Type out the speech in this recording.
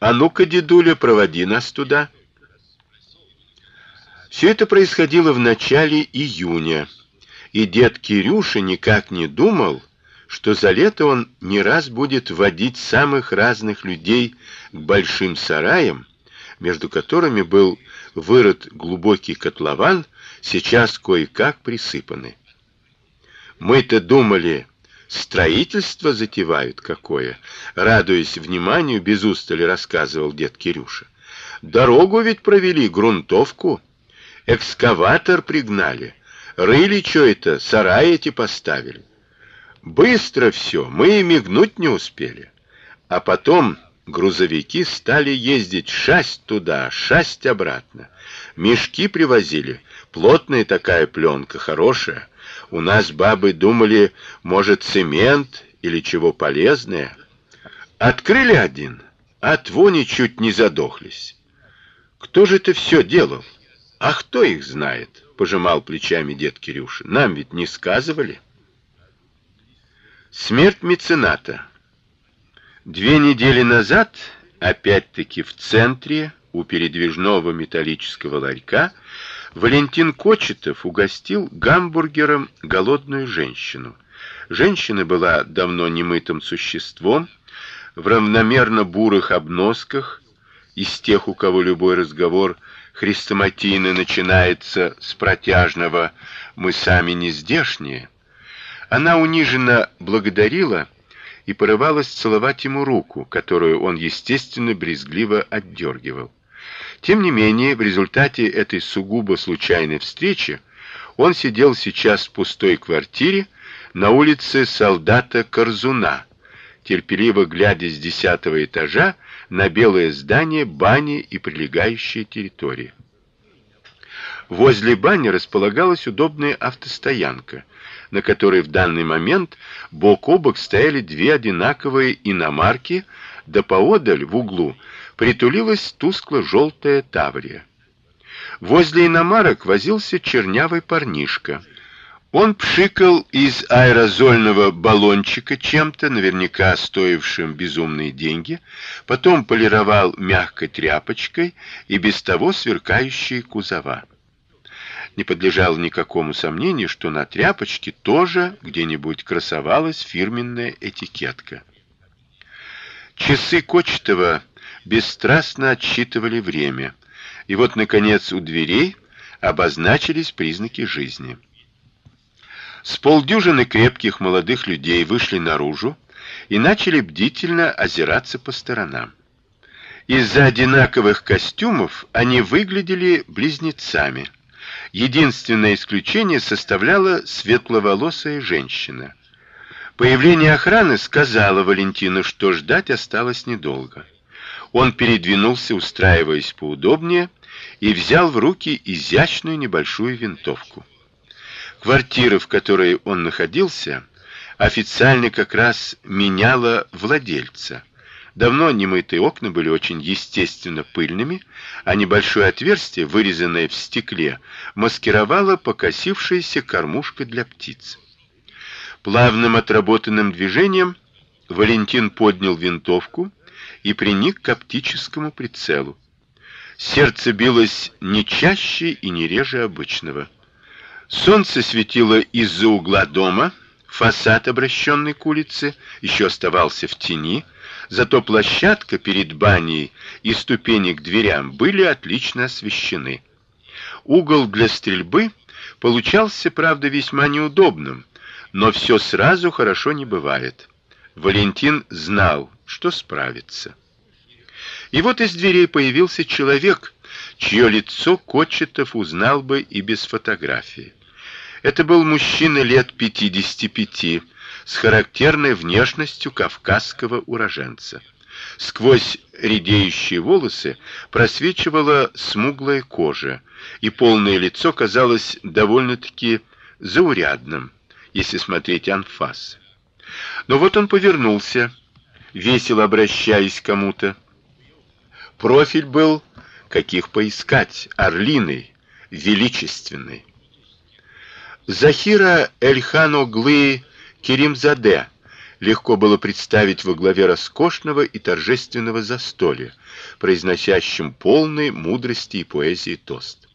А ну-ка, дедуля, проводи нас туда. Все это происходило в начале июня, и дед Кирюша никак не думал, что за лето он не раз будет водить самых разных людей к большим сараям, между которыми был вырыт глубокий котлован, сейчас кое-как присыпанный. Мы-то думали, строительство затевают какое, радуясь вниманию, без устали рассказывал дед Кирюша. Дорогу ведь провели, грунтовку, экскаватор пригнали, рыли что это, сараи эти поставили. Быстро все, мы и мигнуть не успели. А потом грузовики стали ездить шасть туда, шасть обратно. Мешки привозили, плотная такая пленка, хорошая. У нас бабы думали, может, цемент или чего полезное. Открыли один, от вони чуть не задохлись. Кто же это все делал? А кто их знает? Пожимал плечами дед Кирюша. Нам ведь не сказывали. Смерть мецената. Две недели назад, опять-таки в центре, у передвижного металлического ларька, Валентин Кочетов угостил гамбургером голодную женщину. Женщина была давно немытым существом, в равномерно бурых обносках, из тех, у кого любой разговор хрестоматийно начинается с протяжного «мы сами не здешние», она униженно благодарила и порывалась целовать ему руку, которую он естественно брезгливо отдергивал. Тем не менее, в результате этой сугубо случайной встречи он сидел сейчас в пустой квартире на улице Солдата Корзуна, терпеливо глядя с десятого этажа на белое здание бани и прилегающие территории. Возле бани располагалась удобная автостоянка, на которой в данный момент бок о бок стояли две одинаковые иномарки, да поодаль в углу притулилась тускло-желтая Таврия. Возле иномарок возился чернявый парнишка. Он пшикал из аэрозольного баллончика чем-то, наверняка стоившим безумные деньги, потом полировал мягкой тряпочкой и без того сверкающие кузова не подлежало никакому сомнению, что на тряпочке тоже где-нибудь красовалась фирменная этикетка. Часы Кочетова бесстрастно отсчитывали время, и вот наконец у дверей обозначились признаки жизни. С полдюжины крепких молодых людей вышли наружу и начали бдительно озираться по сторонам. Из-за одинаковых костюмов они выглядели близнецами. Единственное исключение составляла светловолосая женщина. Появление охраны сказала Валентину, что ждать осталось недолго. Он передвинулся, устраиваясь поудобнее, и взял в руки изящную небольшую винтовку. Квартира, в которой он находился, официально как раз меняла владельца. Давно немытые окна были очень естественно пыльными, а небольшое отверстие, вырезанное в стекле, маскировало покосившаяся кормушка для птиц. Плавным отработанным движением Валентин поднял винтовку и приник к оптическому прицелу. Сердце билось не чаще и не реже обычного. Солнце светило из-за угла дома, фасад, обращенный к улице, еще оставался в тени, зато площадка перед баней и ступени к дверям были отлично освещены. Угол для стрельбы получался, правда, весьма неудобным, но все сразу хорошо не бывает. Валентин знал, что справится. И вот из дверей появился человек, чье лицо Кочетов узнал бы и без фотографии. Это был мужчина лет 55, с характерной внешностью кавказского уроженца. Сквозь редеющие волосы просвечивала смуглая кожа, и полное лицо казалось довольно-таки заурядным, если смотреть анфас. Но вот он повернулся, весело обращаясь к кому-то. Профиль был каких поискать, орлиный, величественный. Захира Эльхан Оглы Керимзаде, легко было представить во главе роскошного и торжественного застолья, произносящим полный мудрости и поэзии тост.